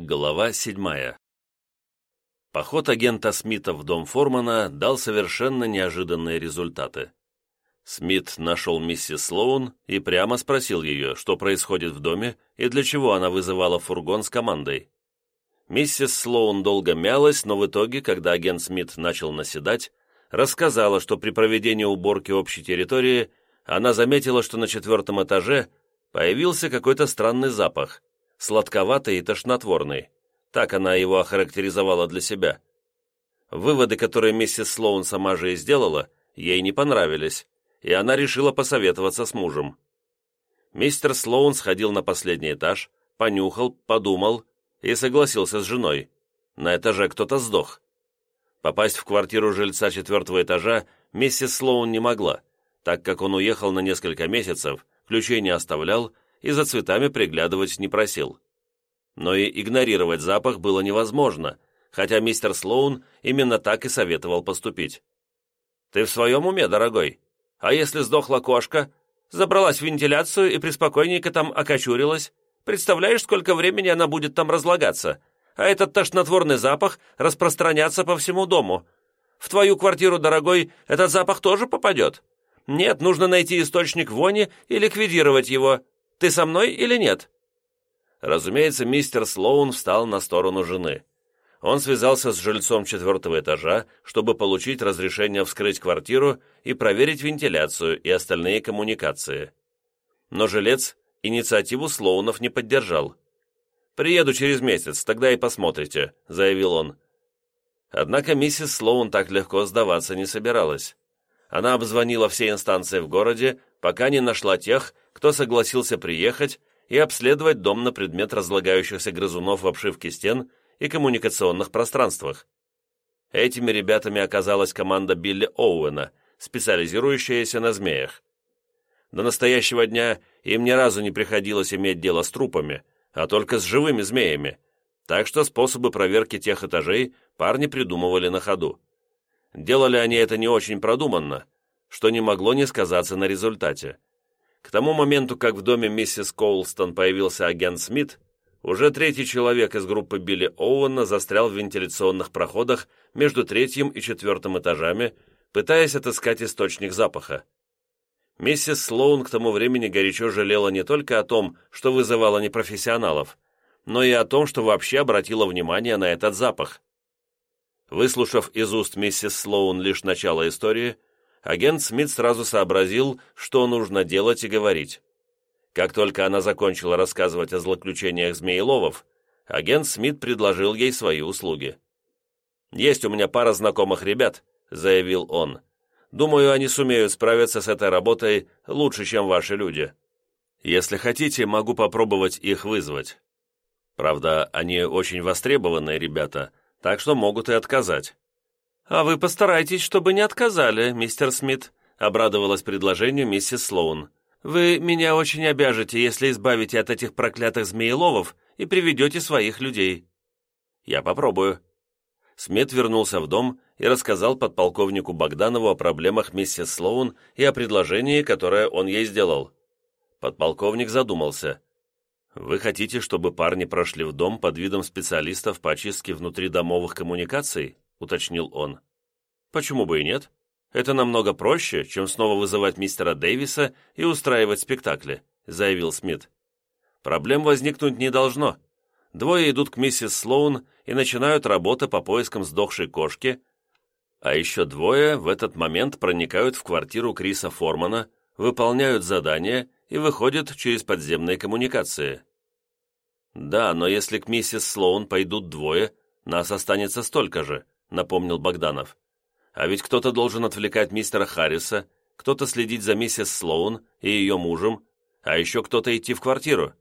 Глава седьмая. Поход агента Смита в дом Формана дал совершенно неожиданные результаты. Смит нашел миссис Слоун и прямо спросил ее, что происходит в доме и для чего она вызывала фургон с командой. Миссис Слоун долго мялась, но в итоге, когда агент Смит начал наседать, рассказала, что при проведении уборки общей территории она заметила, что на четвертом этаже появился какой-то странный запах – сладковатый и тошнотворный. Так она его охарактеризовала для себя. Выводы, которые миссис Слоун сама же и сделала, ей не понравились, и она решила посоветоваться с мужем. Мистер Слоун сходил на последний этаж, понюхал, подумал и согласился с женой. На этаже кто-то сдох. Попасть в квартиру жильца четвертого этажа миссис Слоун не могла, так как он уехал на несколько месяцев, ключей не оставлял и за цветами приглядывать не просил. Но и игнорировать запах было невозможно, хотя мистер Слоун именно так и советовал поступить. «Ты в своем уме, дорогой? А если сдохла кошка? Забралась в вентиляцию и преспокойненько там окочурилась? Представляешь, сколько времени она будет там разлагаться? А этот тошнотворный запах распространяться по всему дому. В твою квартиру, дорогой, этот запах тоже попадет? Нет, нужно найти источник вони и ликвидировать его. Ты со мной или нет?» Разумеется, мистер Слоун встал на сторону жены. Он связался с жильцом четвертого этажа, чтобы получить разрешение вскрыть квартиру и проверить вентиляцию и остальные коммуникации. Но жилец инициативу Слоунов не поддержал. «Приеду через месяц, тогда и посмотрите», — заявил он. Однако миссис Слоун так легко сдаваться не собиралась. Она обзвонила все инстанции в городе, пока не нашла тех, кто согласился приехать и обследовать дом на предмет разлагающихся грызунов в обшивке стен и коммуникационных пространствах. Этими ребятами оказалась команда Билли Оуэна, специализирующаяся на змеях. До настоящего дня им ни разу не приходилось иметь дело с трупами, а только с живыми змеями, так что способы проверки тех этажей парни придумывали на ходу. Делали они это не очень продуманно, что не могло не сказаться на результате. К тому моменту, как в доме миссис Коулстон появился агент Смит, уже третий человек из группы Билли Оуэна застрял в вентиляционных проходах между третьим и четвертым этажами, пытаясь отыскать источник запаха. Миссис Слоун к тому времени горячо жалела не только о том, что вызывала непрофессионалов, но и о том, что вообще обратила внимание на этот запах. Выслушав из уст миссис Слоун лишь начало истории, агент Смит сразу сообразил, что нужно делать и говорить. Как только она закончила рассказывать о злоключениях Змееловов, агент Смит предложил ей свои услуги. «Есть у меня пара знакомых ребят», — заявил он. «Думаю, они сумеют справиться с этой работой лучше, чем ваши люди. Если хотите, могу попробовать их вызвать. Правда, они очень востребованные ребята, так что могут и отказать. «А вы постарайтесь, чтобы не отказали, мистер Смит», обрадовалась предложению миссис Слоун. «Вы меня очень обяжете, если избавите от этих проклятых змееловов и приведете своих людей». «Я попробую». Смит вернулся в дом и рассказал подполковнику Богданову о проблемах миссис Слоун и о предложении, которое он ей сделал. Подполковник задумался. «Вы хотите, чтобы парни прошли в дом под видом специалистов по очистке внутридомовых коммуникаций?» — уточнил он. «Почему бы и нет? Это намного проще, чем снова вызывать мистера Дэвиса и устраивать спектакли», — заявил Смит. «Проблем возникнуть не должно. Двое идут к миссис Слоун и начинают работу по поискам сдохшей кошки, а еще двое в этот момент проникают в квартиру Криса Формана, выполняют задание и выходят через подземные коммуникации». «Да, но если к миссис Слоун пойдут двое, нас останется столько же», — напомнил Богданов. «А ведь кто-то должен отвлекать мистера Харриса, кто-то следить за миссис Слоун и ее мужем, а еще кто-то идти в квартиру».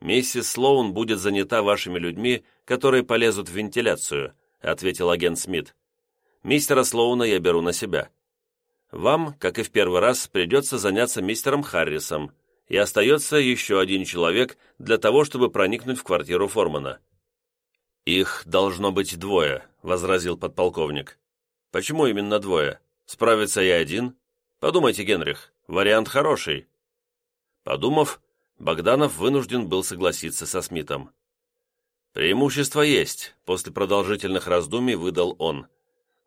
«Миссис Слоун будет занята вашими людьми, которые полезут в вентиляцию», — ответил агент Смит. «Мистера Слоуна я беру на себя. Вам, как и в первый раз, придется заняться мистером Харрисом, и остается еще один человек для того, чтобы проникнуть в квартиру Формана. «Их должно быть двое», — возразил подполковник. «Почему именно двое? Справится я один? Подумайте, Генрих, вариант хороший». Подумав, Богданов вынужден был согласиться со Смитом. «Преимущество есть», — после продолжительных раздумий выдал он.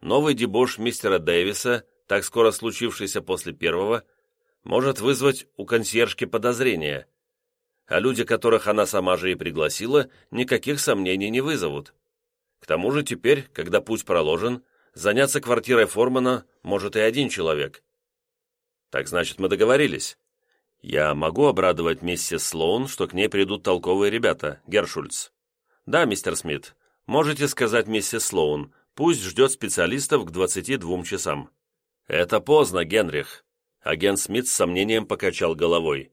«Новый дебош мистера Дэвиса, так скоро случившийся после первого, может вызвать у консьержки подозрения, а люди, которых она сама же и пригласила, никаких сомнений не вызовут. К тому же теперь, когда путь проложен, заняться квартирой Формана может и один человек. Так значит, мы договорились. Я могу обрадовать миссис Слоун, что к ней придут толковые ребята, Гершульц. Да, мистер Смит, можете сказать миссис Слоун, пусть ждет специалистов к 22 часам. Это поздно, Генрих. Агент Смит с сомнением покачал головой.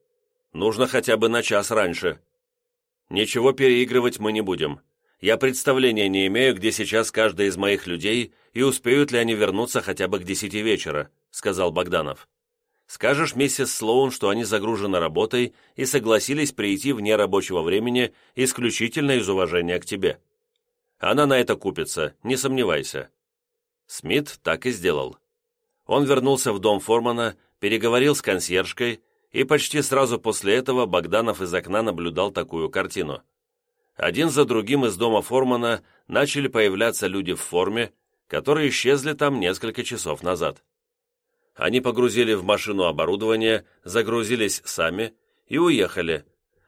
Нужно хотя бы на час раньше. Ничего переигрывать мы не будем. Я представления не имею, где сейчас каждый из моих людей и успеют ли они вернуться хотя бы к десяти вечера», — сказал Богданов. «Скажешь миссис Слоун, что они загружены работой и согласились прийти вне рабочего времени исключительно из уважения к тебе. Она на это купится, не сомневайся». Смит так и сделал. Он вернулся в дом Формана, переговорил с консьержкой, и почти сразу после этого Богданов из окна наблюдал такую картину. Один за другим из дома Формана начали появляться люди в форме, которые исчезли там несколько часов назад. Они погрузили в машину оборудование, загрузились сами и уехали,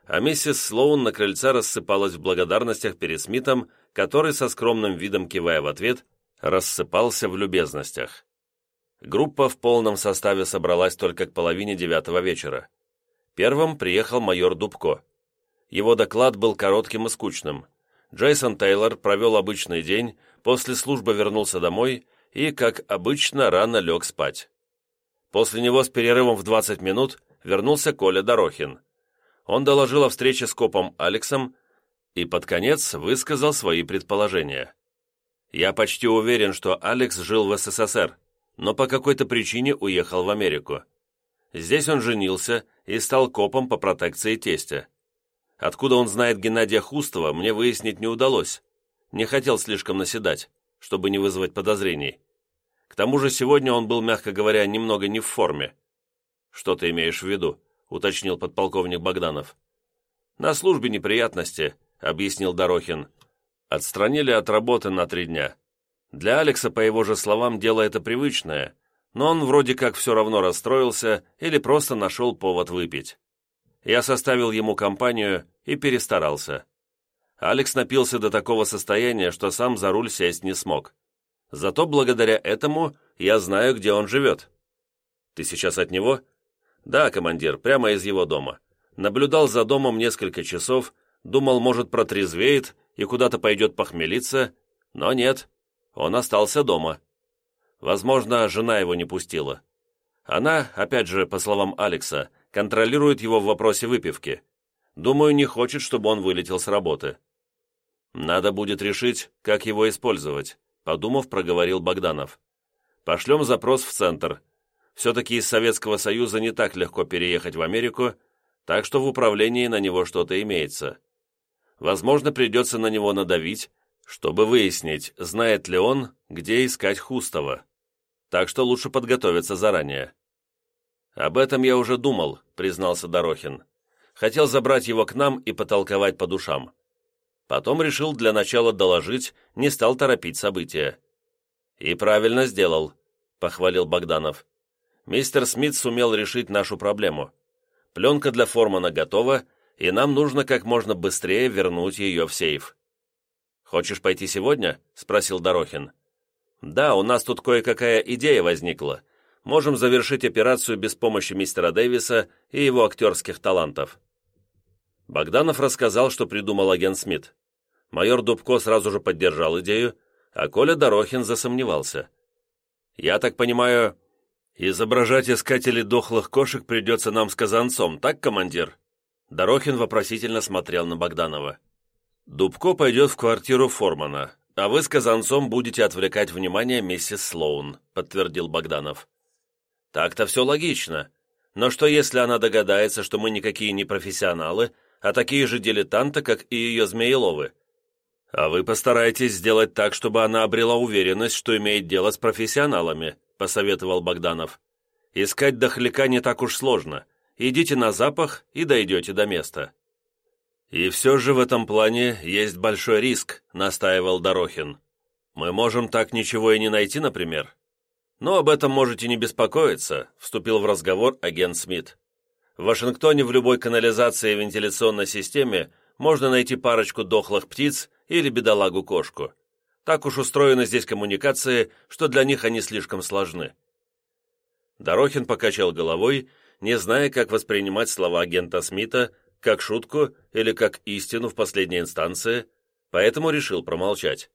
а миссис Слоун на крыльце рассыпалась в благодарностях перед Смитом, который со скромным видом кивая в ответ, рассыпался в любезностях. Группа в полном составе собралась только к половине девятого вечера. Первым приехал майор Дубко. Его доклад был коротким и скучным. Джейсон Тейлор провел обычный день, после службы вернулся домой и, как обычно, рано лег спать. После него с перерывом в 20 минут вернулся Коля Дорохин. Он доложил о встрече с копом Алексом и под конец высказал свои предположения. «Я почти уверен, что Алекс жил в СССР но по какой-то причине уехал в Америку. Здесь он женился и стал копом по протекции тестя. Откуда он знает Геннадия Хустова, мне выяснить не удалось. Не хотел слишком наседать, чтобы не вызвать подозрений. К тому же сегодня он был, мягко говоря, немного не в форме. «Что ты имеешь в виду?» — уточнил подполковник Богданов. «На службе неприятности», — объяснил Дорохин. «Отстранили от работы на три дня. Для Алекса, по его же словам, дело это привычное, но он вроде как все равно расстроился или просто нашел повод выпить. Я составил ему компанию и перестарался. Алекс напился до такого состояния, что сам за руль сесть не смог. Зато благодаря этому я знаю, где он живет. Ты сейчас от него? Да, командир, прямо из его дома. Наблюдал за домом несколько часов, думал, может, протрезвеет и куда-то пойдет похмелиться, но нет, он остался дома. Возможно, жена его не пустила. Она, опять же, по словам Алекса, контролирует его в вопросе выпивки. Думаю, не хочет, чтобы он вылетел с работы. Надо будет решить, как его использовать, подумав, проговорил Богданов. Пошлем запрос в центр. Все-таки из Советского Союза не так легко переехать в Америку, так что в управлении на него что-то имеется. Возможно, придется на него надавить, чтобы выяснить, знает ли он, где искать Хустова. Так что лучше подготовиться заранее. «Об этом я уже думал», — признался Дорохин. «Хотел забрать его к нам и потолковать по душам. Потом решил для начала доложить, не стал торопить события». «И правильно сделал», — похвалил Богданов. «Мистер Смит сумел решить нашу проблему. Пленка для Формана готова, и нам нужно как можно быстрее вернуть ее в сейф». «Хочешь пойти сегодня?» — спросил Дорохин. «Да, у нас тут кое-какая идея возникла. Можем завершить операцию без помощи мистера Дэвиса и его актерских талантов». Богданов рассказал, что придумал агент Смит. Майор Дубко сразу же поддержал идею, а Коля Дорохин засомневался. «Я так понимаю, изображать искателей дохлых кошек придется нам с казанцом, так, командир?» Дорохин вопросительно смотрел на Богданова. Дубко пойдет в квартиру Формана, а вы с Казанцом будете отвлекать внимание миссис Слоун», — подтвердил Богданов. «Так-то все логично. Но что, если она догадается, что мы никакие не профессионалы, а такие же дилетанты, как и ее Змееловы? А вы постарайтесь сделать так, чтобы она обрела уверенность, что имеет дело с профессионалами», — посоветовал Богданов. «Искать дохляка не так уж сложно. Идите на запах и дойдете до места». «И все же в этом плане есть большой риск», — настаивал Дорохин. «Мы можем так ничего и не найти, например». «Но об этом можете не беспокоиться», — вступил в разговор агент Смит. «В Вашингтоне в любой канализации и вентиляционной системе можно найти парочку дохлых птиц или бедолагу-кошку. Так уж устроены здесь коммуникации, что для них они слишком сложны». Дорохин покачал головой, не зная, как воспринимать слова агента Смита, как шутку или как истину в последней инстанции, поэтому решил промолчать.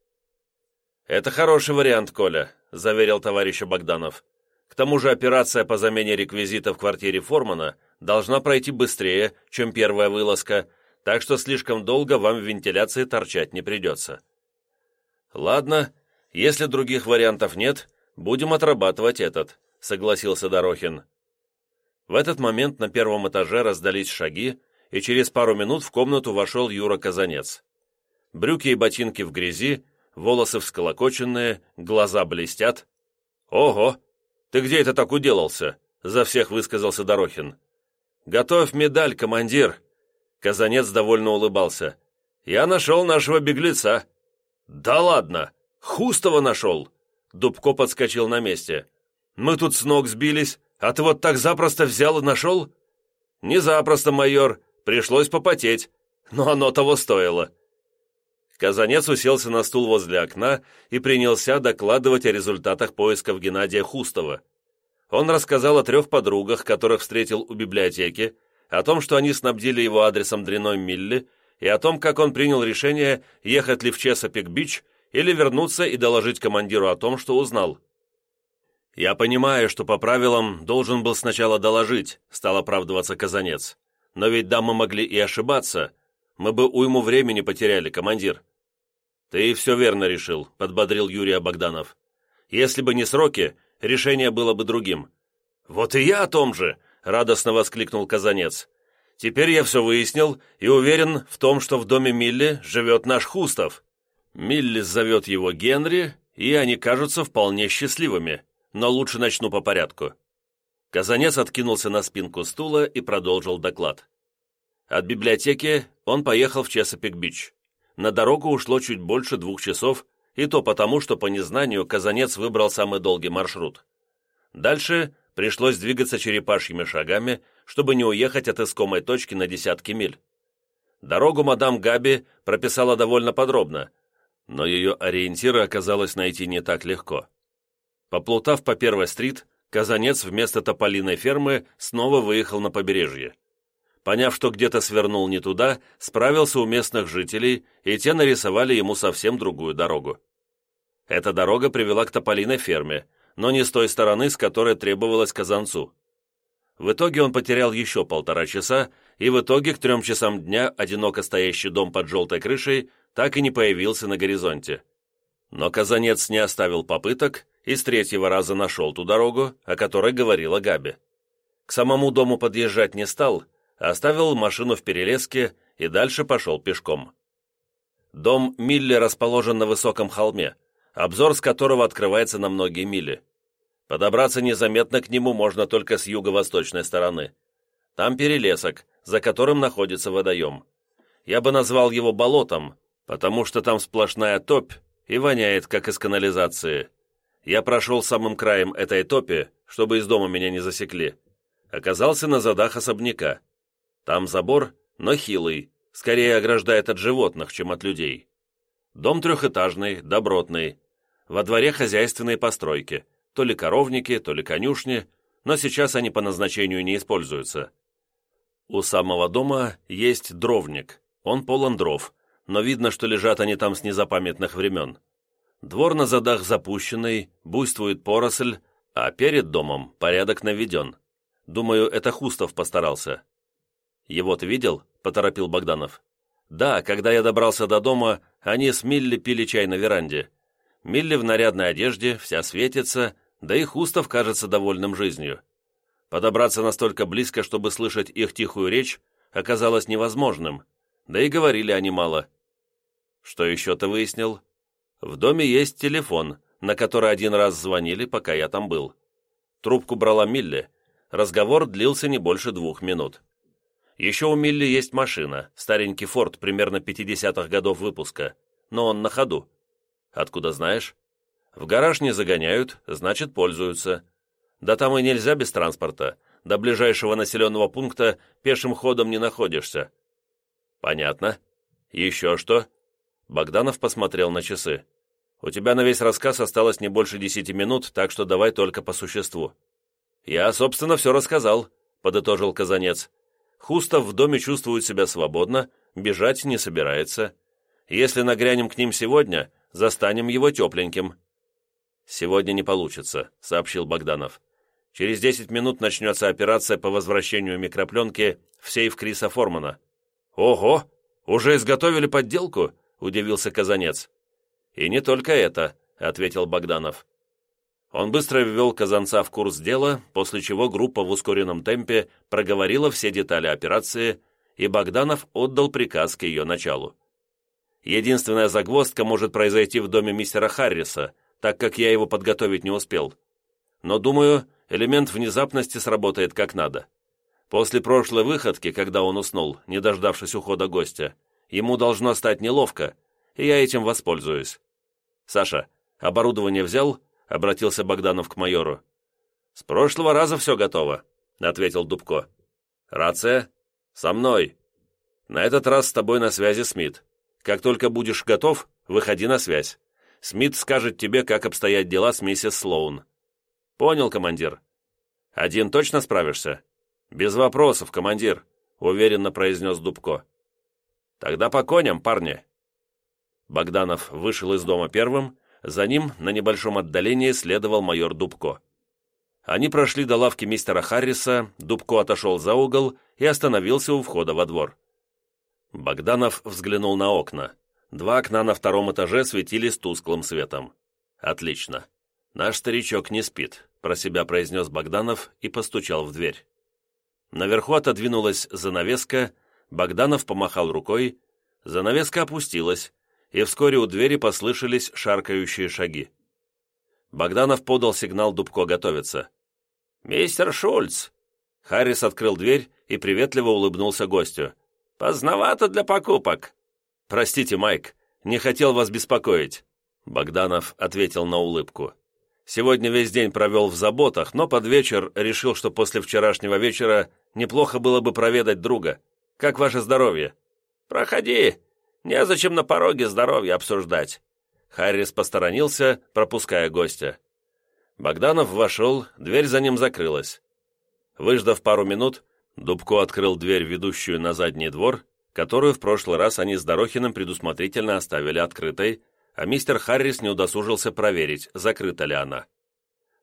«Это хороший вариант, Коля», — заверил товарищ Богданов. «К тому же операция по замене реквизита в квартире Формана должна пройти быстрее, чем первая вылазка, так что слишком долго вам в вентиляции торчать не придется». «Ладно, если других вариантов нет, будем отрабатывать этот», — согласился Дорохин. В этот момент на первом этаже раздались шаги, и через пару минут в комнату вошел Юра Казанец. Брюки и ботинки в грязи, волосы всколокоченные, глаза блестят. «Ого! Ты где это так уделался?» — за всех высказался Дорохин. «Готовь медаль, командир!» Казанец довольно улыбался. «Я нашел нашего беглеца». «Да ладно! Хустова нашел!» Дубко подскочил на месте. «Мы тут с ног сбились, а ты вот так запросто взял и нашел?» «Не запросто, майор. Пришлось попотеть, но оно того стоило. Казанец уселся на стул возле окна и принялся докладывать о результатах поисков Геннадия Хустова. Он рассказал о трех подругах, которых встретил у библиотеки, о том, что они снабдили его адресом дряной Милли, и о том, как он принял решение, ехать ли в Чесопик-Бич или вернуться и доложить командиру о том, что узнал. «Я понимаю, что по правилам должен был сначала доложить», — стал оправдываться Казанец. «Но ведь дамы могли и ошибаться. Мы бы уйму времени потеряли, командир». «Ты все верно решил», — подбодрил Юрий Богданов. «Если бы не сроки, решение было бы другим». «Вот и я о том же!» — радостно воскликнул Казанец. «Теперь я все выяснил и уверен в том, что в доме Милли живет наш Хустов. Милли зовет его Генри, и они кажутся вполне счастливыми, но лучше начну по порядку». Казанец откинулся на спинку стула и продолжил доклад. От библиотеки он поехал в Чесопик-Бич. На дорогу ушло чуть больше двух часов, и то потому, что по незнанию Казанец выбрал самый долгий маршрут. Дальше пришлось двигаться черепашьими шагами, чтобы не уехать от искомой точки на десятки миль. Дорогу мадам Габи прописала довольно подробно, но ее ориентиры оказалось найти не так легко. Поплутав по первой стрит, Казанец вместо тополиной фермы снова выехал на побережье. Поняв, что где-то свернул не туда, справился у местных жителей, и те нарисовали ему совсем другую дорогу. Эта дорога привела к тополиной ферме, но не с той стороны, с которой требовалось казанцу. В итоге он потерял еще полтора часа, и в итоге к трем часам дня одиноко стоящий дом под желтой крышей так и не появился на горизонте. Но казанец не оставил попыток и с третьего раза нашел ту дорогу, о которой говорила Габи. К самому дому подъезжать не стал, оставил машину в перелеске и дальше пошел пешком. Дом Милли расположен на высоком холме, обзор с которого открывается на многие мили. Подобраться незаметно к нему можно только с юго-восточной стороны. Там перелесок, за которым находится водоем. Я бы назвал его болотом, потому что там сплошная топь и воняет, как из канализации. Я прошел самым краем этой топи, чтобы из дома меня не засекли. Оказался на задах особняка. Там забор, но хилый, скорее ограждает от животных, чем от людей. Дом трехэтажный, добротный. Во дворе хозяйственные постройки, то ли коровники, то ли конюшни, но сейчас они по назначению не используются. У самого дома есть дровник, он полон дров, но видно, что лежат они там с незапамятных времен. Двор на задах запущенный, буйствует поросль, а перед домом порядок наведен. Думаю, это Хустов постарался. «Его ты видел?» – поторопил Богданов. «Да, когда я добрался до дома, они с Милли пили чай на веранде. Милли в нарядной одежде, вся светится, да и Хустов кажется довольным жизнью. Подобраться настолько близко, чтобы слышать их тихую речь, оказалось невозможным, да и говорили они мало. Что еще ты выяснил? В доме есть телефон, на который один раз звонили, пока я там был. Трубку брала Милли. Разговор длился не больше двух минут. Еще у Милли есть машина, старенький Форд, примерно 50-х годов выпуска, но он на ходу. Откуда знаешь? В гараж не загоняют, значит, пользуются. Да там и нельзя без транспорта. До ближайшего населенного пункта пешим ходом не находишься. Понятно. Еще что? Богданов посмотрел на часы. У тебя на весь рассказ осталось не больше десяти минут, так что давай только по существу. Я, собственно, все рассказал, подытожил Казанец. Хустов в доме чувствует себя свободно, бежать не собирается. Если нагрянем к ним сегодня, застанем его тепленьким». «Сегодня не получится», — сообщил Богданов. «Через десять минут начнется операция по возвращению микропленки в сейф Криса Формана». «Ого! Уже изготовили подделку?» — удивился Казанец. «И не только это», — ответил Богданов. Он быстро ввел Казанца в курс дела, после чего группа в ускоренном темпе проговорила все детали операции, и Богданов отдал приказ к ее началу. Единственная загвоздка может произойти в доме мистера Харриса, так как я его подготовить не успел. Но, думаю, элемент внезапности сработает как надо. После прошлой выходки, когда он уснул, не дождавшись ухода гостя, ему должно стать неловко, и я этим воспользуюсь. «Саша, оборудование взял?» — обратился Богданов к майору. «С прошлого раза все готово», — ответил Дубко. «Рация? Со мной. На этот раз с тобой на связи Смит. Как только будешь готов, выходи на связь. Смит скажет тебе, как обстоят дела с миссис Слоун». «Понял, командир». «Один точно справишься?» «Без вопросов, командир», — уверенно произнес Дубко. «Тогда по коням, парни». Богданов вышел из дома первым, за ним на небольшом отдалении следовал майор Дубко. Они прошли до лавки мистера Харриса, Дубко отошел за угол и остановился у входа во двор. Богданов взглянул на окна. Два окна на втором этаже светились тусклым светом. «Отлично. Наш старичок не спит», — про себя произнес Богданов и постучал в дверь. Наверху отодвинулась занавеска, Богданов помахал рукой, занавеска опустилась, и вскоре у двери послышались шаркающие шаги. Богданов подал сигнал Дубко готовиться. «Мистер Шульц!» Харрис открыл дверь и приветливо улыбнулся гостю. «Поздновато для покупок». «Простите, Майк, не хотел вас беспокоить». Богданов ответил на улыбку. «Сегодня весь день провел в заботах, но под вечер решил, что после вчерашнего вечера неплохо было бы проведать друга. Как ваше здоровье?» «Проходи, Незачем на пороге здоровье обсуждать». Харрис посторонился, пропуская гостя. Богданов вошел, дверь за ним закрылась. Выждав пару минут, Дубко открыл дверь, ведущую на задний двор, которую в прошлый раз они с Дорохиным предусмотрительно оставили открытой, а мистер Харрис не удосужился проверить, закрыта ли она.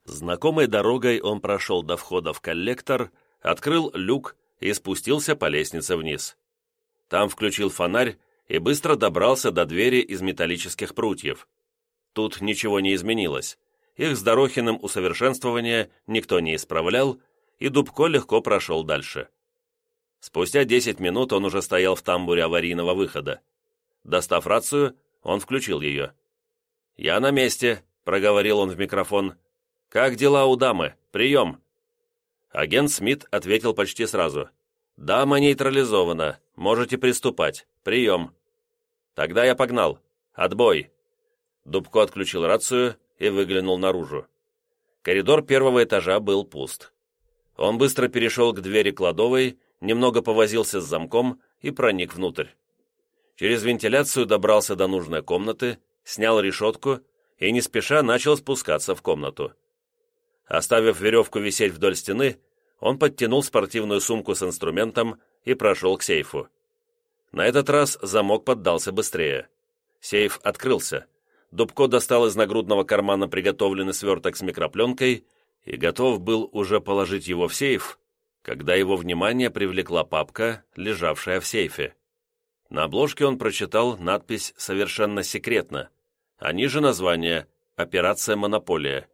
Знакомой дорогой он прошел до входа в коллектор, открыл люк и спустился по лестнице вниз. Там включил фонарь и быстро добрался до двери из металлических прутьев. Тут ничего не изменилось. Их с Дорохиным усовершенствование никто не исправлял, и Дубко легко прошел дальше. Спустя 10 минут он уже стоял в тамбуре аварийного выхода. Достав рацию, он включил ее. «Я на месте», — проговорил он в микрофон. «Как дела у дамы? Прием!» Агент Смит ответил почти сразу. «Дама нейтрализована. Можете приступать. Прием». «Тогда я погнал. Отбой». Дубко отключил рацию и выглянул наружу. Коридор первого этажа был пуст. Он быстро перешел к двери кладовой, немного повозился с замком и проник внутрь. Через вентиляцию добрался до нужной комнаты, снял решетку и не спеша начал спускаться в комнату. Оставив веревку висеть вдоль стены, он подтянул спортивную сумку с инструментом и прошел к сейфу. На этот раз замок поддался быстрее. Сейф открылся. Дубко достал из нагрудного кармана приготовленный сверток с микропленкой и готов был уже положить его в сейф, когда его внимание привлекла папка, лежавшая в сейфе. На обложке он прочитал надпись «Совершенно секретно», а ниже название «Операция «Монополия».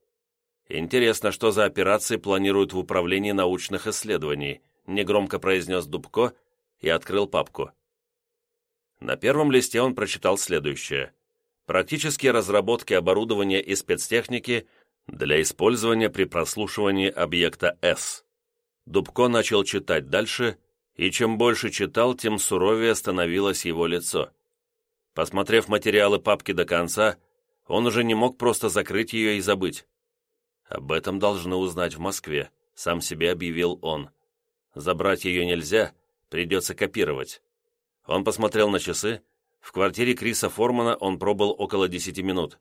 «Интересно, что за операции планируют в Управлении научных исследований», негромко произнес Дубко и открыл папку. На первом листе он прочитал следующее. «Практические разработки оборудования и спецтехники для использования при прослушивании объекта С». Дубко начал читать дальше, и чем больше читал, тем суровее становилось его лицо. Посмотрев материалы папки до конца, он уже не мог просто закрыть ее и забыть. «Об этом должны узнать в Москве», — сам себе объявил он. «Забрать ее нельзя, придется копировать». Он посмотрел на часы. В квартире Криса Формана он пробыл около десяти минут.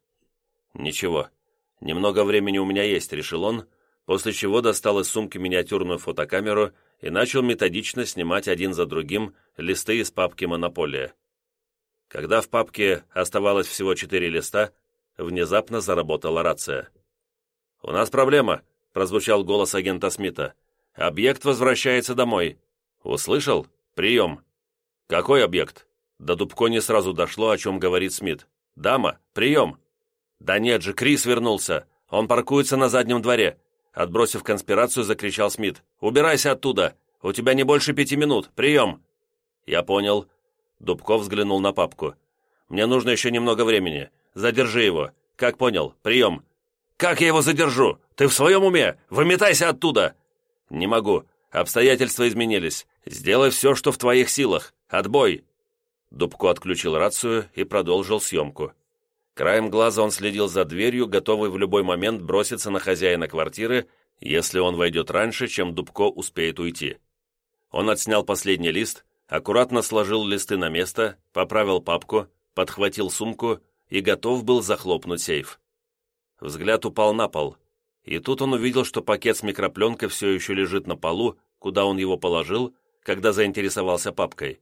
«Ничего, немного времени у меня есть», — решил он, после чего достал из сумки миниатюрную фотокамеру и начал методично снимать один за другим листы из папки «Монополия». Когда в папке оставалось всего четыре листа, внезапно заработала рация. «У нас проблема», — прозвучал голос агента Смита. «Объект возвращается домой». «Услышал? Прием». «Какой объект?» До Дубко не сразу дошло, о чем говорит Смит. «Дама, прием!» «Да нет же, Крис вернулся! Он паркуется на заднем дворе!» Отбросив конспирацию, закричал Смит. «Убирайся оттуда! У тебя не больше пяти минут! Прием!» «Я понял». Дубков взглянул на папку. «Мне нужно еще немного времени. Задержи его. Как понял? Прием!» «Как я его задержу? Ты в своем уме? Выметайся оттуда!» «Не могу. Обстоятельства изменились. Сделай все, что в твоих силах. Отбой!» Дубко отключил рацию и продолжил съемку. Краем глаза он следил за дверью, готовый в любой момент броситься на хозяина квартиры, если он войдет раньше, чем Дубко успеет уйти. Он отснял последний лист, аккуратно сложил листы на место, поправил папку, подхватил сумку и готов был захлопнуть сейф. Взгляд упал на пол, и тут он увидел, что пакет с микропленкой все еще лежит на полу, куда он его положил, когда заинтересовался папкой.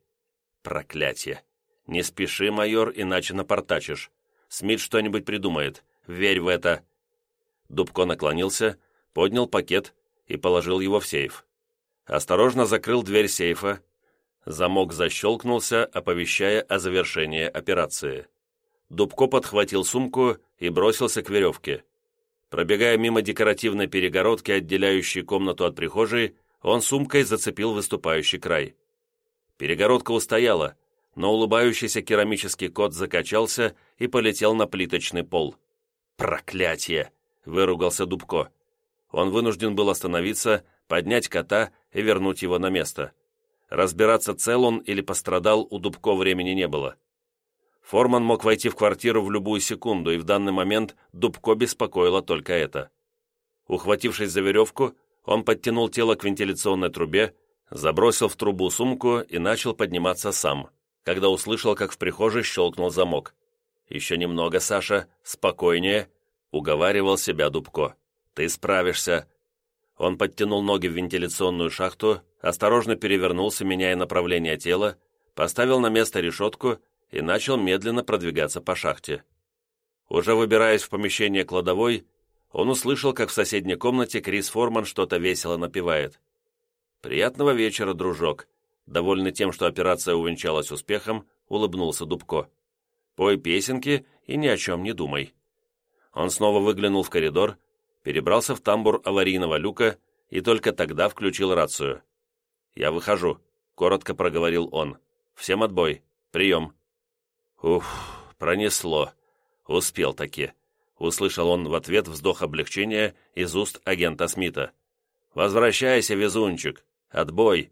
Проклятие! Не спеши, майор, иначе напортачишь. Смит что-нибудь придумает. Верь в это. Дубко наклонился, поднял пакет и положил его в сейф. Осторожно закрыл дверь сейфа. Замок защелкнулся, оповещая о завершении операции. Дубко подхватил сумку и бросился к веревке. Пробегая мимо декоративной перегородки, отделяющей комнату от прихожей, он сумкой зацепил выступающий край. Перегородка устояла, но улыбающийся керамический кот закачался и полетел на плиточный пол. «Проклятие!» — выругался Дубко. Он вынужден был остановиться, поднять кота и вернуть его на место. Разбираться, цел он или пострадал, у Дубко времени не было. Форман мог войти в квартиру в любую секунду, и в данный момент Дубко беспокоило только это. Ухватившись за веревку, он подтянул тело к вентиляционной трубе, забросил в трубу сумку и начал подниматься сам, когда услышал, как в прихожей щелкнул замок. «Еще немного, Саша, спокойнее», — уговаривал себя Дубко. «Ты справишься». Он подтянул ноги в вентиляционную шахту, осторожно перевернулся, меняя направление тела, поставил на место решетку и начал медленно продвигаться по шахте. Уже выбираясь в помещение кладовой, он услышал, как в соседней комнате Крис Форман что-то весело напевает. «Приятного вечера, дружок!» Довольный тем, что операция увенчалась успехом, улыбнулся Дубко. «Пой песенки и ни о чем не думай». Он снова выглянул в коридор, перебрался в тамбур аварийного люка и только тогда включил рацию. «Я выхожу», — коротко проговорил он. «Всем отбой. Прием». «Уф, пронесло. Успел таки», — услышал он в ответ вздох облегчения из уст агента Смита. «Возвращайся, везунчик! Отбой!»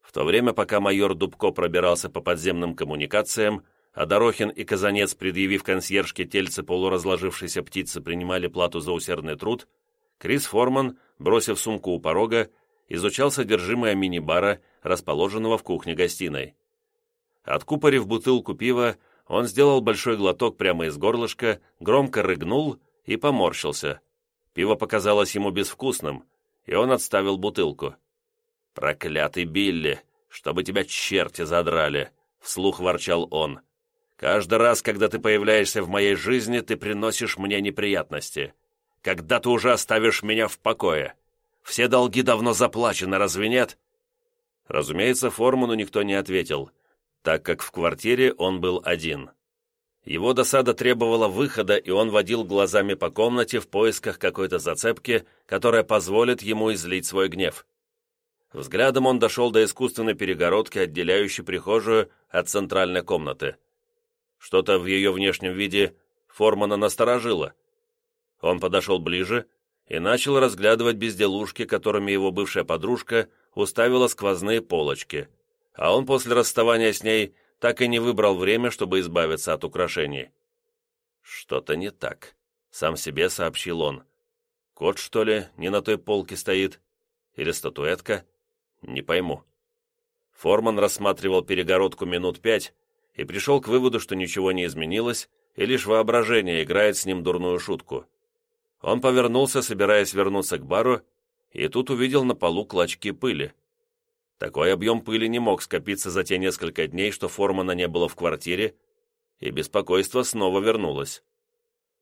В то время, пока майор Дубко пробирался по подземным коммуникациям, а Дорохин и Казанец, предъявив консьержке тельце полуразложившейся птицы, принимали плату за усердный труд, Крис Форман, бросив сумку у порога, изучал содержимое мини-бара, расположенного в кухне-гостиной. Откупорив бутылку пива, он сделал большой глоток прямо из горлышка, громко рыгнул и поморщился. Пиво показалось ему безвкусным, и он отставил бутылку. «Проклятый Билли, чтобы тебя черти задрали!» — вслух ворчал он. «Каждый раз, когда ты появляешься в моей жизни, ты приносишь мне неприятности. Когда ты уже оставишь меня в покое? Все долги давно заплачены, разве нет?» Разумеется, Форману никто не ответил — так как в квартире он был один. Его досада требовала выхода, и он водил глазами по комнате в поисках какой-то зацепки, которая позволит ему излить свой гнев. Взглядом он дошел до искусственной перегородки, отделяющей прихожую от центральной комнаты. Что-то в ее внешнем виде Формана насторожило. Он подошел ближе и начал разглядывать безделушки, которыми его бывшая подружка уставила сквозные полочки, а он после расставания с ней так и не выбрал время, чтобы избавиться от украшений. «Что-то не так», — сам себе сообщил он. «Кот, что ли, не на той полке стоит? Или статуэтка? Не пойму». Форман рассматривал перегородку минут пять и пришел к выводу, что ничего не изменилось, и лишь воображение играет с ним дурную шутку. Он повернулся, собираясь вернуться к бару, и тут увидел на полу клочки пыли. Такой объем пыли не мог скопиться за те несколько дней, что Формана не было в квартире, и беспокойство снова вернулось.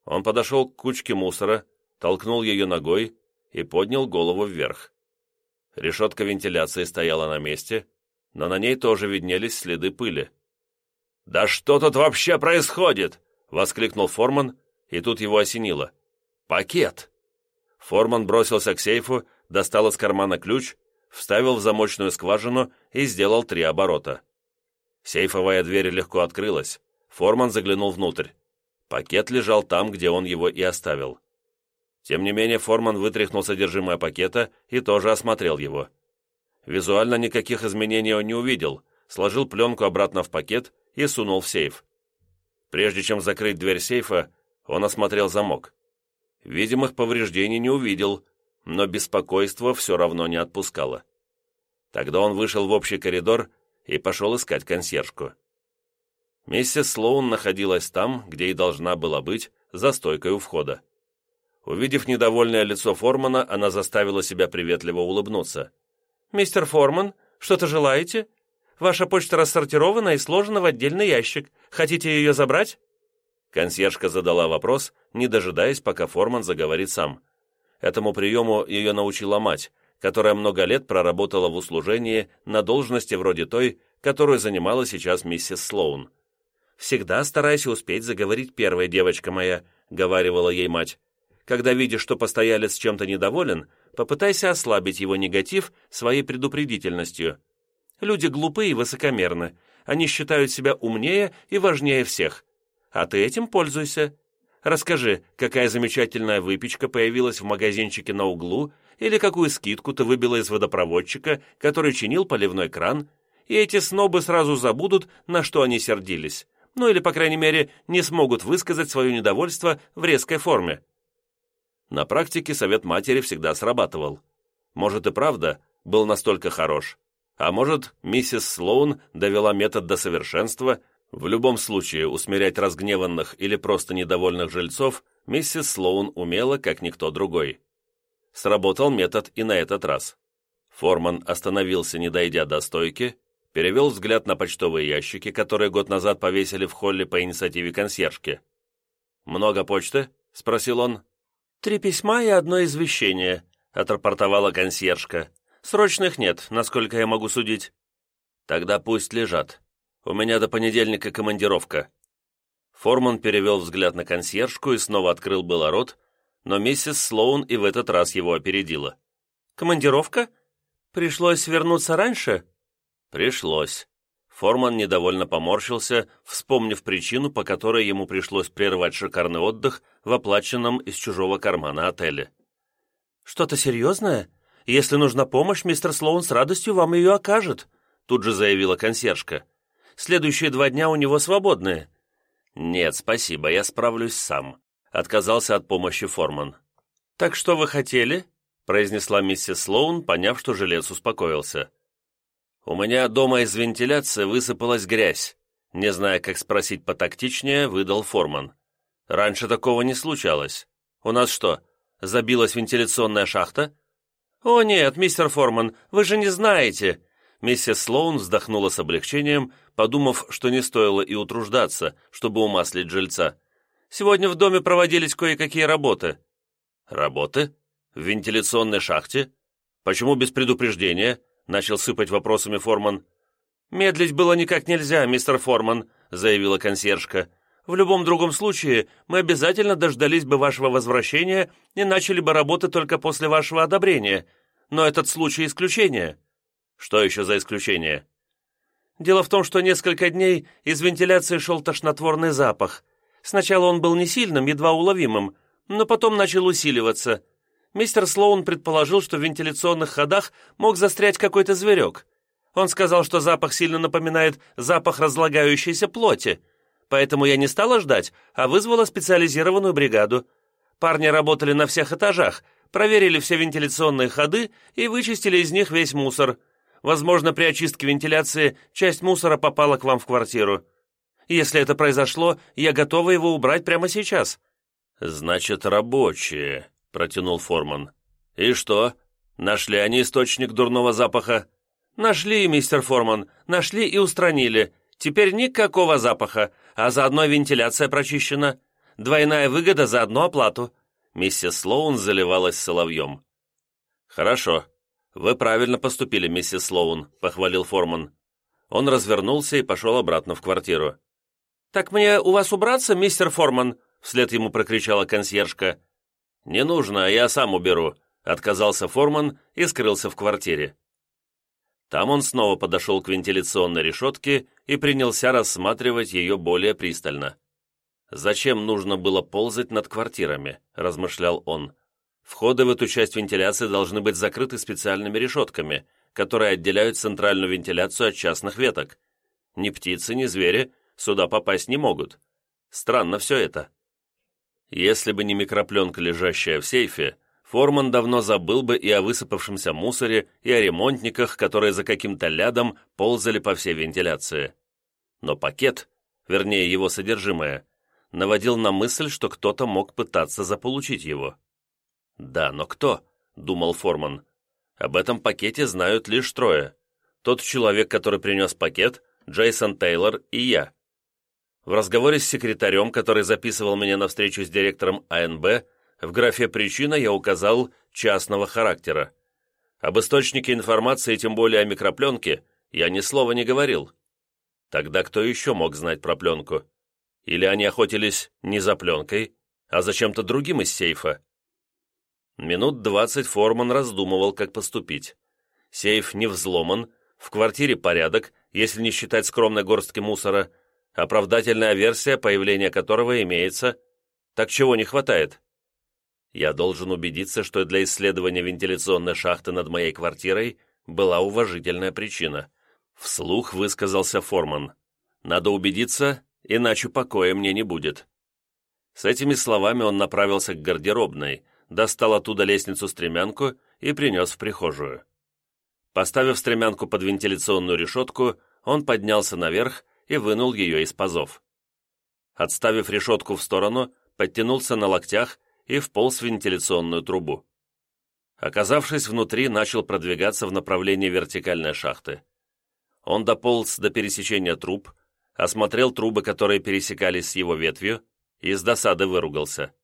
Он подошел к кучке мусора, толкнул ее ногой и поднял голову вверх. Решетка вентиляции стояла на месте, но на ней тоже виднелись следы пыли. «Да что тут вообще происходит?» — воскликнул Форман, и тут его осенило. «Пакет!» Форман бросился к сейфу, достал из кармана ключ, вставил в замочную скважину и сделал три оборота. Сейфовая дверь легко открылась. Форман заглянул внутрь. Пакет лежал там, где он его и оставил. Тем не менее, Форман вытряхнул содержимое пакета и тоже осмотрел его. Визуально никаких изменений он не увидел, сложил пленку обратно в пакет и сунул в сейф. Прежде чем закрыть дверь сейфа, он осмотрел замок. Видимых повреждений не увидел, но беспокойство все равно не отпускало. Тогда он вышел в общий коридор и пошел искать консьержку. Миссис Слоун находилась там, где и должна была быть, за стойкой у входа. Увидев недовольное лицо Формана, она заставила себя приветливо улыбнуться. «Мистер Форман, что-то желаете? Ваша почта рассортирована и сложена в отдельный ящик. Хотите ее забрать?» Консьержка задала вопрос, не дожидаясь, пока Форман заговорит сам. Этому приему ее научила мать, которая много лет проработала в услужении на должности вроде той, которую занимала сейчас миссис Слоун. «Всегда старайся успеть заговорить первой, девочка моя», — говаривала ей мать. «Когда видишь, что постоялец чем-то недоволен, попытайся ослабить его негатив своей предупредительностью. Люди глупые и высокомерны, они считают себя умнее и важнее всех. А ты этим пользуйся. Расскажи, какая замечательная выпечка появилась в магазинчике на углу, или какую скидку ты выбила из водопроводчика, который чинил поливной кран, и эти снобы сразу забудут, на что они сердились. Ну или, по крайней мере, не смогут высказать свое недовольство в резкой форме. На практике совет матери всегда срабатывал. Может и правда, был настолько хорош. А может, миссис Слоун довела метод до совершенства, в любом случае, усмирять разгневанных или просто недовольных жильцов миссис Слоун умела, как никто другой. Сработал метод и на этот раз. Форман остановился, не дойдя до стойки, перевел взгляд на почтовые ящики, которые год назад повесили в холле по инициативе консьержки. «Много почты?» — спросил он. «Три письма и одно извещение», — отрапортовала консьержка. «Срочных нет, насколько я могу судить». «Тогда пусть лежат. У меня до понедельника командировка». Форман перевел взгляд на консьержку и снова открыл было рот, но миссис Слоун и в этот раз его опередила. «Командировка? Пришлось вернуться раньше?» «Пришлось». Форман недовольно поморщился, вспомнив причину, по которой ему пришлось прервать шикарный отдых в оплаченном из чужого кармана отеле. «Что-то серьезное? Если нужна помощь, мистер Слоун с радостью вам ее окажет», тут же заявила консьержка. Следующие два дня у него свободные». «Нет, спасибо, я справлюсь сам», — отказался от помощи Форман. «Так что вы хотели?» — произнесла миссис Слоун, поняв, что жилец успокоился. «У меня дома из вентиляции высыпалась грязь. Не зная, как спросить потактичнее, выдал Форман. Раньше такого не случалось. У нас что, забилась вентиляционная шахта?» «О нет, мистер Форман, вы же не знаете!» Миссис Слоун вздохнула с облегчением, подумав, что не стоило и утруждаться, чтобы умаслить жильца. «Сегодня в доме проводились кое-какие работы». «Работы? В вентиляционной шахте? Почему без предупреждения?» начал сыпать вопросами Форман. «Медлить было никак нельзя, мистер Форман», заявила консьержка. «В любом другом случае мы обязательно дождались бы вашего возвращения и начали бы работы только после вашего одобрения. Но этот случай исключение». «Что еще за исключение?» Дело в том, что несколько дней из вентиляции шел тошнотворный запах. Сначала он был не сильным, едва уловимым, но потом начал усиливаться. Мистер Слоун предположил, что в вентиляционных ходах мог застрять какой-то зверек. Он сказал, что запах сильно напоминает запах разлагающейся плоти, поэтому я не стала ждать, а вызвала специализированную бригаду. Парни работали на всех этажах, проверили все вентиляционные ходы и вычистили из них весь мусор. Возможно, при очистке вентиляции часть мусора попала к вам в квартиру. Если это произошло, я готова его убрать прямо сейчас». «Значит, рабочие», — протянул Форман. «И что? Нашли они источник дурного запаха?» «Нашли, мистер Форман, нашли и устранили. Теперь никакого запаха, а заодно вентиляция прочищена. Двойная выгода за одну оплату». Миссис Слоун заливалась соловьем. «Хорошо. Вы правильно поступили, миссис Слоун», — похвалил Форман. Он развернулся и пошел обратно в квартиру. «Так мне у вас убраться, мистер Форман?» — вслед ему прокричала консьержка. «Не нужно, я сам уберу», — отказался Форман и скрылся в квартире. Там он снова подошел к вентиляционной решетке и принялся рассматривать ее более пристально. «Зачем нужно было ползать над квартирами?» – размышлял он. «Входы в эту часть вентиляции должны быть закрыты специальными решетками, которые отделяют центральную вентиляцию от частных веток. Ни птицы, ни звери сюда попасть не могут. Странно все это. Если бы не микропленка, лежащая в сейфе, Форман давно забыл бы и о высыпавшемся мусоре, и о ремонтниках, которые за каким-то лядом ползали по всей вентиляции. Но пакет, вернее его содержимое, наводил на мысль, что кто-то мог пытаться заполучить его. «Да, но кто?» — думал Форман. «Об этом пакете знают лишь трое. Тот человек, который принес пакет, Джейсон Тейлор и я. В разговоре с секретарем, который записывал меня на встречу с директором АНБ, в графе «Причина» я указал частного характера. Об источнике информации, тем более о микропленке, я ни слова не говорил. Тогда кто еще мог знать про пленку? Или они охотились не за пленкой, а за чем-то другим из сейфа? Минут двадцать Форман раздумывал, как поступить. Сейф не взломан, в квартире порядок, если не считать скромной горстки мусора, оправдательная версия, появления которого имеется. Так чего не хватает? Я должен убедиться, что для исследования вентиляционной шахты над моей квартирой была уважительная причина. Вслух высказался Форман. Надо убедиться, иначе покоя мне не будет. С этими словами он направился к гардеробной, достал оттуда лестницу-стремянку и принес в прихожую. Поставив стремянку под вентиляционную решетку, он поднялся наверх и вынул ее из пазов. Отставив решетку в сторону, подтянулся на локтях и вполз в вентиляционную трубу. Оказавшись внутри, начал продвигаться в направлении вертикальной шахты. Он дополз до пересечения труб, осмотрел трубы, которые пересекались с его ветвью, и с досады выругался.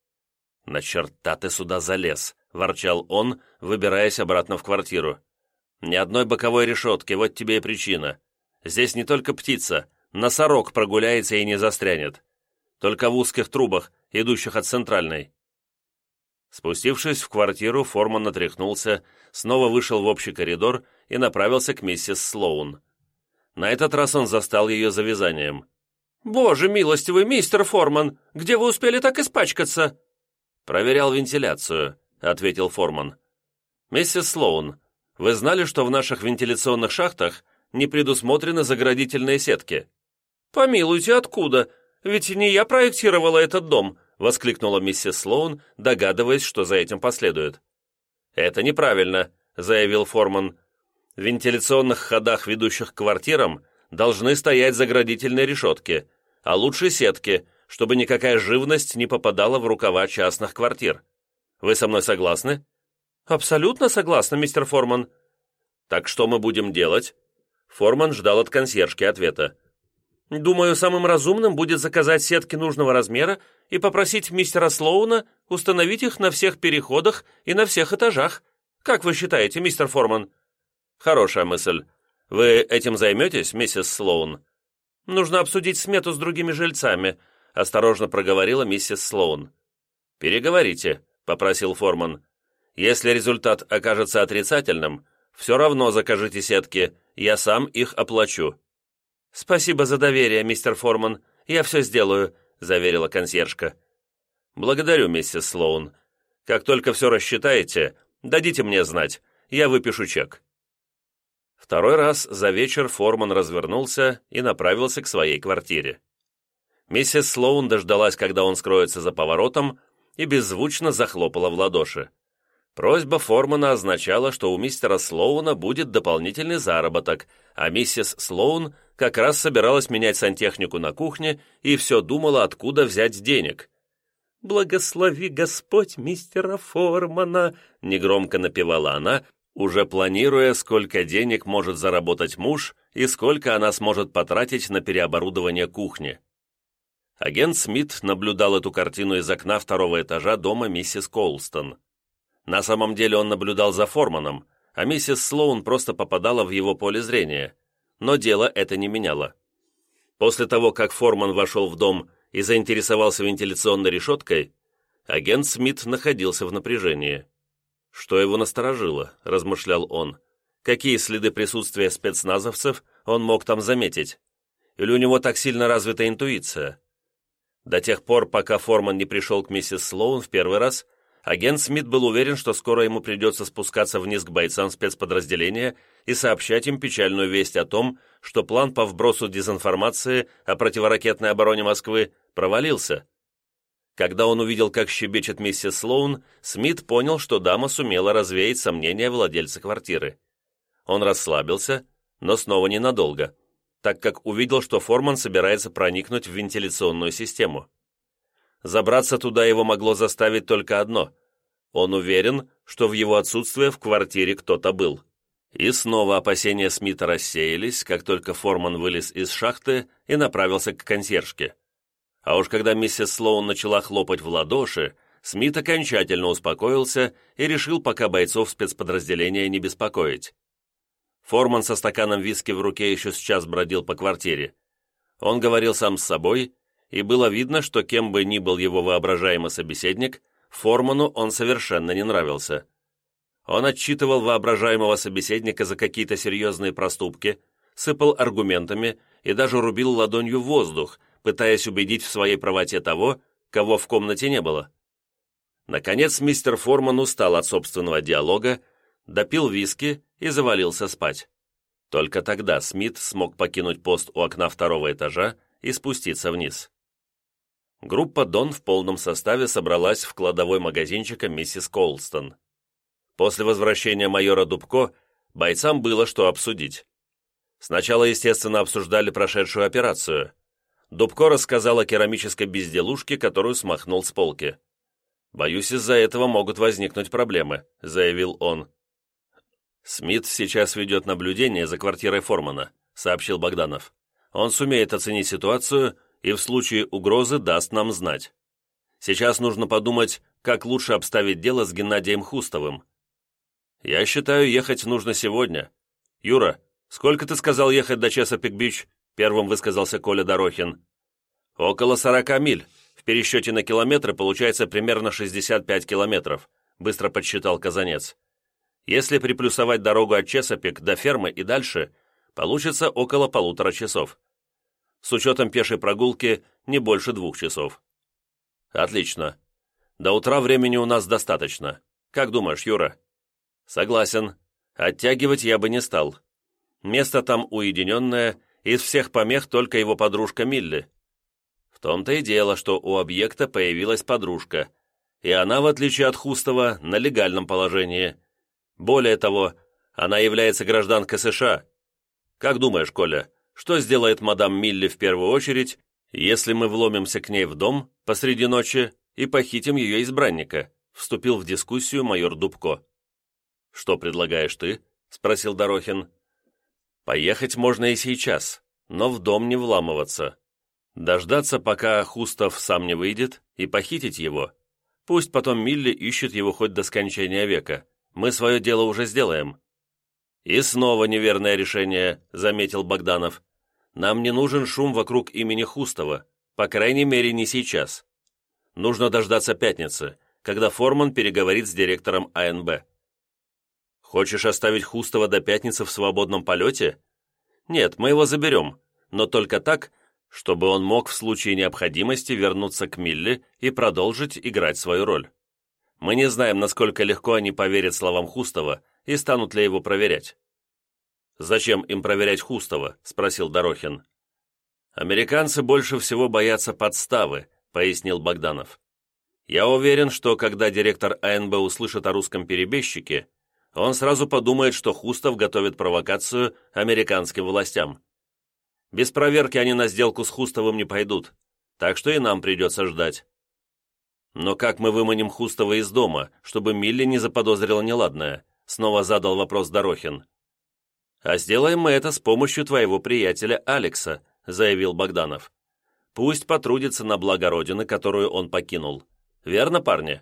«На черта ты сюда залез!» — ворчал он, выбираясь обратно в квартиру. «Ни одной боковой решетки, вот тебе и причина. Здесь не только птица, носорог прогуляется и не застрянет. Только в узких трубах, идущих от центральной. Спустившись в квартиру, Форман натряхнулся, снова вышел в общий коридор и направился к миссис Слоун. На этот раз он застал ее за вязанием. «Боже милостивый, мистер Форман, где вы успели так испачкаться?» «Проверял вентиляцию», — ответил Форман. «Миссис Слоун, вы знали, что в наших вентиляционных шахтах не предусмотрены заградительные сетки?» «Помилуйте, откуда? Ведь не я проектировала этот дом», — воскликнула миссис Слоун, догадываясь, что за этим последует. «Это неправильно», — заявил Форман. «В вентиляционных ходах, ведущих к квартирам, должны стоять заградительные решетки, а лучше сетки, чтобы никакая живность не попадала в рукава частных квартир. Вы со мной согласны?» «Абсолютно согласна, мистер Форман». «Так что мы будем делать?» Форман ждал от консьержки ответа. Думаю, самым разумным будет заказать сетки нужного размера и попросить мистера Слоуна установить их на всех переходах и на всех этажах. Как вы считаете, мистер Форман?» «Хорошая мысль. Вы этим займетесь, миссис Слоун?» «Нужно обсудить смету с другими жильцами», — осторожно проговорила миссис Слоун. «Переговорите», — попросил Форман. «Если результат окажется отрицательным, все равно закажите сетки, я сам их оплачу». «Спасибо за доверие, мистер Форман. Я все сделаю», — заверила консьержка. «Благодарю, миссис Слоун. Как только все рассчитаете, дадите мне знать, я выпишу чек». Второй раз за вечер Форман развернулся и направился к своей квартире. Миссис Слоун дождалась, когда он скроется за поворотом, и беззвучно захлопала в ладоши. Просьба Формана означала, что у мистера Слоуна будет дополнительный заработок, а миссис Слоун как раз собиралась менять сантехнику на кухне и все думала, откуда взять денег. «Благослови Господь мистера Формана», — негромко напевала она, уже планируя, сколько денег может заработать муж и сколько она сможет потратить на переоборудование кухни. Агент Смит наблюдал эту картину из окна второго этажа дома миссис Колстон. На самом деле он наблюдал за Форманом, а миссис Слоун просто попадала в его поле зрения. Но дело это не меняло. После того, как Форман вошел в дом и заинтересовался вентиляционной решеткой, агент Смит находился в напряжении. Что его насторожило, размышлял он. Какие следы присутствия спецназовцев он мог там заметить? Или у него так сильно развита интуиция? До тех пор, пока Форман не пришел к миссис Слоун в первый раз, агент Смит был уверен, что скоро ему придется спускаться вниз к бойцам спецподразделения и сообщать им печальную весть о том, что план по вбросу дезинформации о противоракетной обороне Москвы провалился. Когда он увидел, как щебечет миссис Слоун, Смит понял, что дама сумела развеять сомнения владельца квартиры. Он расслабился, но снова ненадолго так как увидел, что Форман собирается проникнуть в вентиляционную систему. Забраться туда его могло заставить только одно. Он уверен, что в его отсутствие в квартире кто-то был. И снова опасения Смита рассеялись, как только Форман вылез из шахты и направился к консьержке. А уж когда миссис Слоун начала хлопать в ладоши, Смит окончательно успокоился и решил пока бойцов спецподразделения не беспокоить. Форман со стаканом виски в руке еще сейчас бродил по квартире. Он говорил сам с собой, и было видно, что кем бы ни был его воображаемый собеседник, Форману он совершенно не нравился. Он отчитывал воображаемого собеседника за какие-то серьезные проступки, сыпал аргументами и даже рубил ладонью воздух, пытаясь убедить в своей правоте того, кого в комнате не было. Наконец мистер Форман устал от собственного диалога, допил виски и завалился спать. Только тогда Смит смог покинуть пост у окна второго этажа и спуститься вниз. Группа Дон в полном составе собралась в кладовой магазинчика миссис Колстон. После возвращения майора Дубко бойцам было что обсудить. Сначала, естественно, обсуждали прошедшую операцию. Дубко рассказал о керамической безделушке, которую смахнул с полки. «Боюсь, из-за этого могут возникнуть проблемы», — заявил он. «Смит сейчас ведет наблюдение за квартирой Формана», — сообщил Богданов. «Он сумеет оценить ситуацию и в случае угрозы даст нам знать. Сейчас нужно подумать, как лучше обставить дело с Геннадием Хустовым. Я считаю, ехать нужно сегодня. Юра, сколько ты сказал ехать до Чесапик-Бич?» Первым высказался Коля Дорохин. «Около сорока миль. В пересчете на километры получается примерно 65 километров», быстро подсчитал Казанец. Если приплюсовать дорогу от Чесопик до фермы и дальше, получится около полутора часов. С учетом пешей прогулки не больше двух часов. Отлично. До утра времени у нас достаточно. Как думаешь, Юра? Согласен. Оттягивать я бы не стал. Место там уединенное, из всех помех только его подружка Милли. В том-то и дело, что у объекта появилась подружка, и она, в отличие от Хустова, на легальном положении – более того, она является гражданкой США. Как думаешь, Коля, что сделает мадам Милли в первую очередь, если мы вломимся к ней в дом посреди ночи и похитим ее избранника?» Вступил в дискуссию майор Дубко. «Что предлагаешь ты?» — спросил Дорохин. «Поехать можно и сейчас, но в дом не вламываться. Дождаться, пока Хустов сам не выйдет, и похитить его. Пусть потом Милли ищет его хоть до скончания века. Мы свое дело уже сделаем». «И снова неверное решение», — заметил Богданов. «Нам не нужен шум вокруг имени Хустова, по крайней мере, не сейчас. Нужно дождаться пятницы, когда Форман переговорит с директором АНБ». «Хочешь оставить Хустова до пятницы в свободном полете?» «Нет, мы его заберем, но только так, чтобы он мог в случае необходимости вернуться к Милле и продолжить играть свою роль. Мы не знаем, насколько легко они поверят словам Хустова и станут ли его проверять». «Зачем им проверять Хустова?» – спросил Дорохин. «Американцы больше всего боятся подставы», – пояснил Богданов. «Я уверен, что когда директор АНБ услышит о русском перебежчике, он сразу подумает, что Хустов готовит провокацию американским властям. Без проверки они на сделку с Хустовым не пойдут, так что и нам придется ждать. Но как мы выманим Хустова из дома, чтобы Милли не заподозрила неладное?» Снова задал вопрос Дорохин. «А сделаем мы это с помощью твоего приятеля Алекса», заявил Богданов. «Пусть потрудится на благо Родины, которую он покинул. Верно, парни?»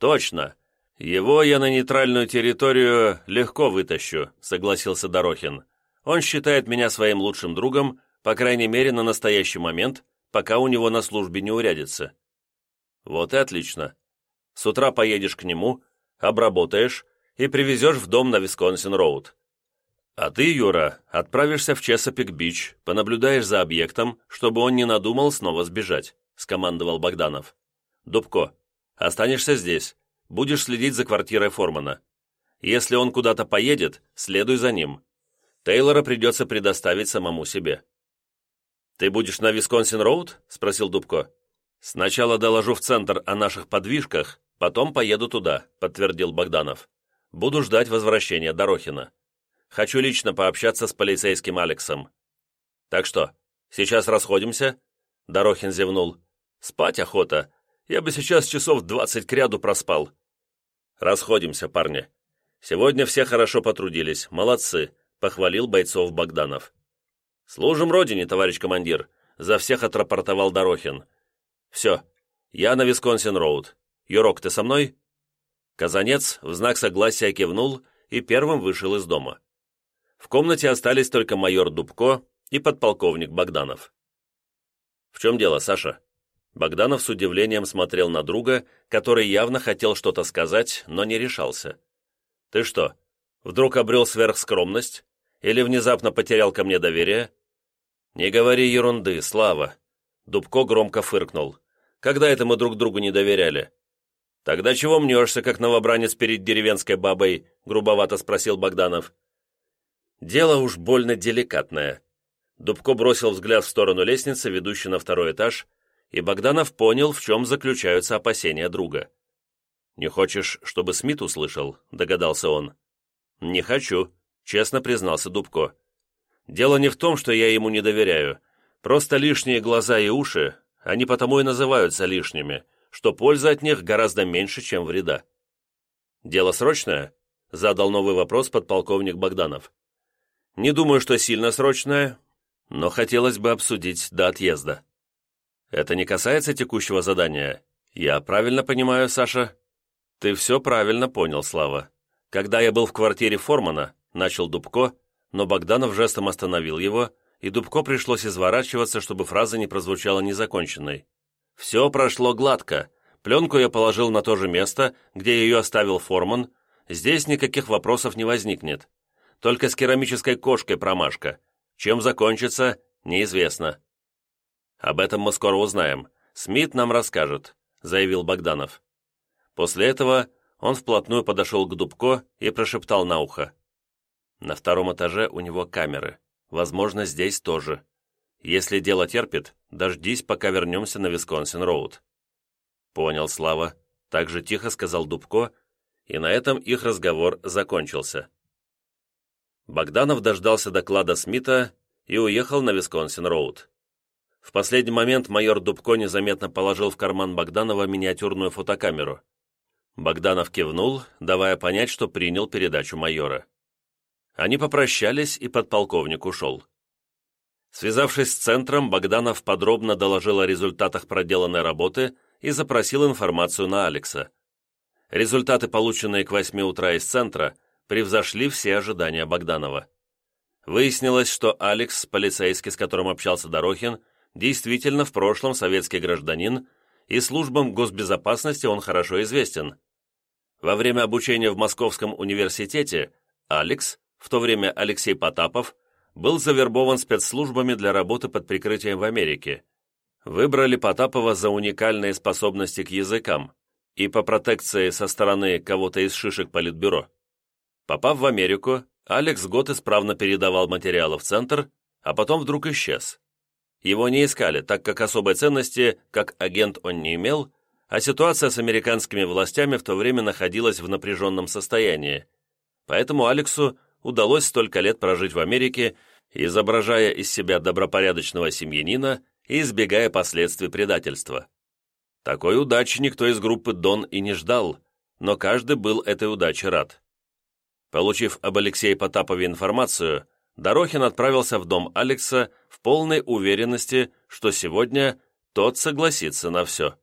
«Точно. Его я на нейтральную территорию легко вытащу», согласился Дорохин. «Он считает меня своим лучшим другом, по крайней мере, на настоящий момент, пока у него на службе не урядится». «Вот и отлично. С утра поедешь к нему, обработаешь и привезешь в дом на Висконсин-Роуд. А ты, Юра, отправишься в Чесапик-Бич, понаблюдаешь за объектом, чтобы он не надумал снова сбежать», — скомандовал Богданов. «Дубко, останешься здесь, будешь следить за квартирой Формана. Если он куда-то поедет, следуй за ним. Тейлора придется предоставить самому себе». «Ты будешь на Висконсин-Роуд?» — спросил Дубко. «Сначала доложу в центр о наших подвижках, потом поеду туда», — подтвердил Богданов. «Буду ждать возвращения Дорохина». Хочу лично пообщаться с полицейским Алексом. Так что, сейчас расходимся?» Дорохин зевнул. «Спать охота. Я бы сейчас часов двадцать кряду проспал». «Расходимся, парни. Сегодня все хорошо потрудились. Молодцы», — похвалил бойцов Богданов. «Служим Родине, товарищ командир», — за всех отрапортовал Дорохин. «Все, я на Висконсин-Роуд. Юрок, ты со мной?» Казанец в знак согласия кивнул и первым вышел из дома. В комнате остались только майор Дубко и подполковник Богданов. «В чем дело, Саша?» Богданов с удивлением смотрел на друга, который явно хотел что-то сказать, но не решался. «Ты что, вдруг обрел сверхскромность? Или внезапно потерял ко мне доверие?» «Не говори ерунды, Слава!» Дубко громко фыркнул. «Когда это мы друг другу не доверяли?» «Тогда чего мнешься, как новобранец перед деревенской бабой?» грубовато спросил Богданов. Дело уж больно деликатное. Дубко бросил взгляд в сторону лестницы, ведущей на второй этаж, и Богданов понял, в чем заключаются опасения друга. «Не хочешь, чтобы Смит услышал?» – догадался он. «Не хочу», – честно признался Дубко. «Дело не в том, что я ему не доверяю. Просто лишние глаза и уши, они потому и называются лишними, что пользы от них гораздо меньше, чем вреда». «Дело срочное?» – задал новый вопрос подполковник Богданов. Не думаю, что сильно срочное, но хотелось бы обсудить до отъезда. Это не касается текущего задания. Я правильно понимаю, Саша? Ты все правильно понял, Слава. Когда я был в квартире Формана, начал Дубко, но Богданов жестом остановил его, и Дубко пришлось изворачиваться, чтобы фраза не прозвучала незаконченной. Все прошло гладко. Пленку я положил на то же место, где ее оставил Форман. Здесь никаких вопросов не возникнет. Только с керамической кошкой промашка. Чем закончится, неизвестно. Об этом мы скоро узнаем. Смит нам расскажет», — заявил Богданов. После этого он вплотную подошел к Дубко и прошептал на ухо. «На втором этаже у него камеры. Возможно, здесь тоже. Если дело терпит, дождись, пока вернемся на Висконсин-Роуд». «Понял, Слава», — так же тихо сказал Дубко, и на этом их разговор закончился. Богданов дождался доклада Смита и уехал на Висконсин-Роуд. В последний момент майор Дубко незаметно положил в карман Богданова миниатюрную фотокамеру. Богданов кивнул, давая понять, что принял передачу майора. Они попрощались, и подполковник ушел. Связавшись с центром, Богданов подробно доложил о результатах проделанной работы и запросил информацию на Алекса. Результаты, полученные к 8 утра из центра, превзошли все ожидания Богданова. Выяснилось, что Алекс, полицейский, с которым общался Дорохин, действительно в прошлом советский гражданин, и службам госбезопасности он хорошо известен. Во время обучения в Московском университете Алекс, в то время Алексей Потапов, был завербован спецслужбами для работы под прикрытием в Америке. Выбрали Потапова за уникальные способности к языкам, и по протекции со стороны кого-то из шишек Политбюро. Попав в Америку, Алекс год исправно передавал материалы в центр, а потом вдруг исчез. Его не искали, так как особой ценности, как агент он не имел, а ситуация с американскими властями в то время находилась в напряженном состоянии. Поэтому Алексу удалось столько лет прожить в Америке, изображая из себя добропорядочного семьянина и избегая последствий предательства. Такой удачи никто из группы Дон и не ждал, но каждый был этой удаче рад. Получив об Алексее Потапове информацию, Дорохин отправился в дом Алекса в полной уверенности, что сегодня тот согласится на все.